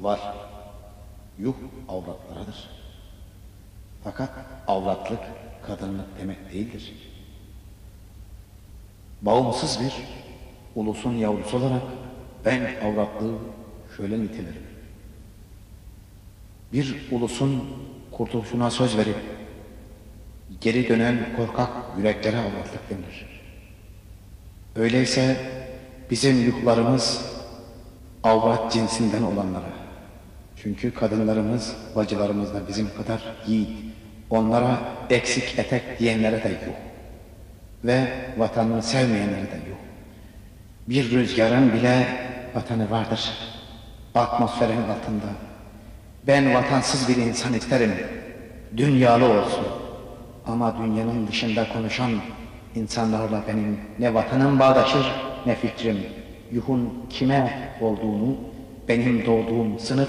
Var. Yuh avratlarıdır. Fakat avratlık kadınlık demek değildir. Bağımsız bir ulusun yavrusu olarak ben avratlığı şöyle nitelerim. Bir ulusun kurtuluşuna söz verip geri dönen korkak yüreklere avratlık denir. Öyleyse bizim yuhlarımız avrat cinsinden olanlara. Çünkü kadınlarımız, bacılarımız da bizim kadar yiğit. Onlara eksik etek diyenlere de yuh. Ve vatanını sevmeyenlere de yuh. Bir rüzgarın bile vatanı vardır. Atmosferin altında. Ben vatansız bir insan isterim. Dünyalı olsun. Ama dünyanın dışında konuşan insanlarla benim ne vatanım bağdaşır ne fikrim. Yuhun kime olduğunu benim doğduğum sınıf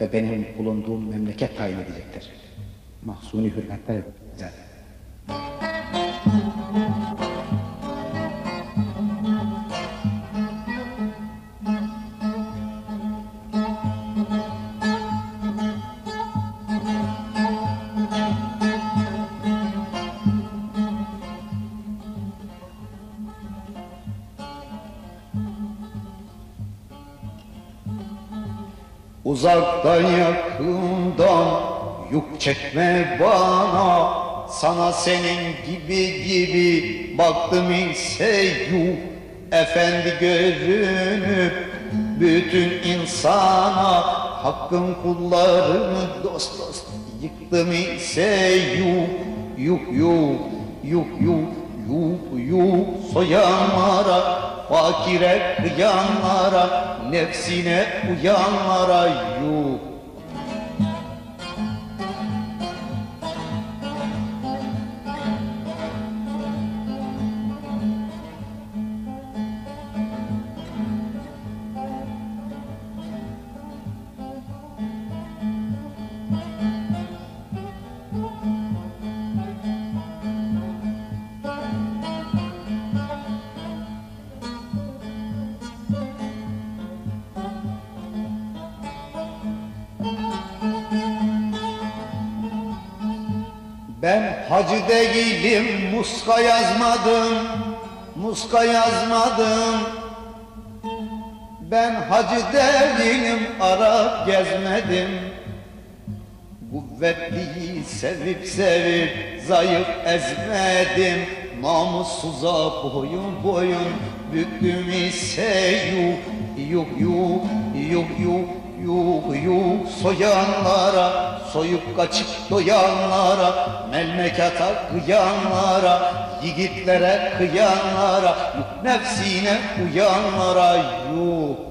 ve benim bulunduğum memleket tayin edecektir. Mahsuni hürmetler güzel. Uzaktan yakından yük çekme bana. Sana senin gibi gibi baktım ise yuh. Efendi görünüp bütün insana Hakkın kullarını dost dost yıktım ise yuh. Yuh yuh yuh yuh yuh yuh. Soyanlara Fakire kıyanlara, nefsine uyanlara yuh. Ben hacı değilim, muska yazmadım, muska yazmadım. Ben hacı değilim, Arap gezmedim. Kuvvetliyi sevip sevip zayıf ezmedim. Namussuza boyun boyun büktüm ise yuh yuh yuh yuh yuh yuh yuh soyanlara soyup kaçıp doyanlara melmekata kıyanlara yigitlere kıyanlara nefsine uyanlara. Yuh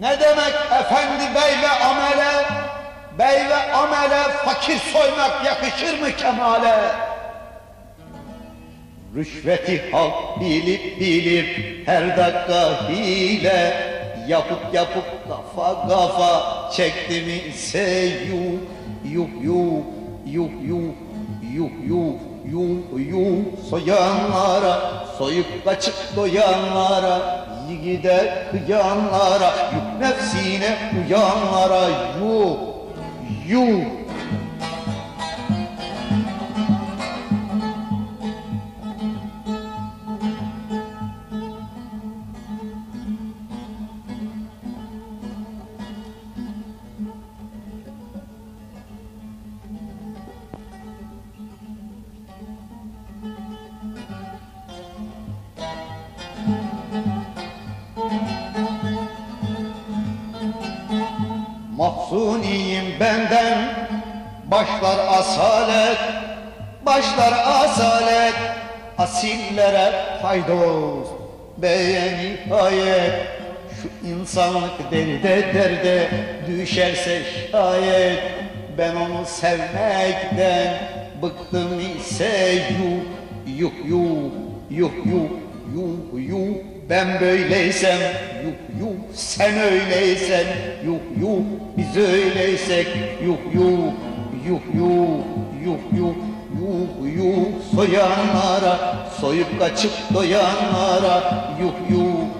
Ne demek efendi bey ve amele? Bey ve amele fakir soymak yakışır mı kemale? Rüşveti halk bilip bilip her dakika hile Yapıp yapıp kafa kafa çekti mi ise yuh yuh yuh yuh yuh yuh yuh yuh yuh soyanlara soyup kaçıp doyanlara Yigide kıyanlara yuh nefsine uyanlara yuh yuh Mahzuniyim benden. Başlar asalet Başlar asalet. Asillere faydos Beğeni nihayet. Şu insanlık derde derde Düşerse şayet. Ben onu sevmekten Bıktım ise yuh Yuh yuh Yuh yuh yuh yuh ben böyleysem yuh yuh sen öyleysen yuh yuh biz öyleysek yuh yuh yuh yuh yuh yuh yuh yuh soyanlara soyup kaçıp doyanlara yuh yuh